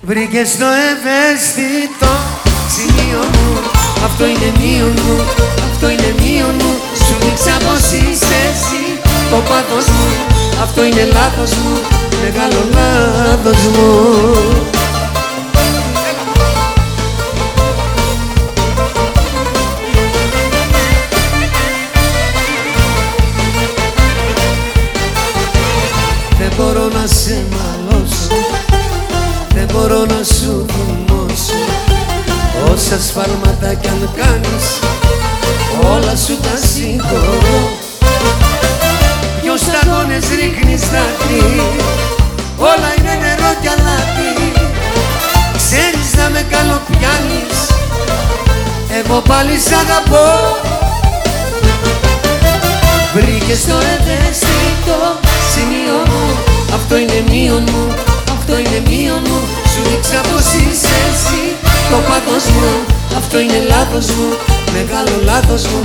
Βρήκες το ευαίσθητο σημείο μου. Αυτό είναι μείον μου, αυτό είναι μείον μου. Σου δείξα πως είσαι εσύ το πάθος μου. Αυτό είναι λάθος μου, μεγάλο λάθος μου. Δεν μπορώ να σε μαλώσω. Δεν μπορώ να σου θυμώσω Όσα σφάλματα κι αν κάνεις Όλα σου τα συγχωρώ. Δυο σταγόνες ρίχνεις δάκρυ Όλα είναι νερό κι αλάτι. Ξέρεις να με καλοπιάνεις Εγώ πάλι σ' αγαπώ. Βρήκες το ευαίσθητο σημείο μου Αυτό είναι μείον μου, αυτό είναι μείον μου. Σου δείξα πως είσαι εσύ. Το πάθος μου Αυτό είναι λάθος μου, μεγάλο λάθος μου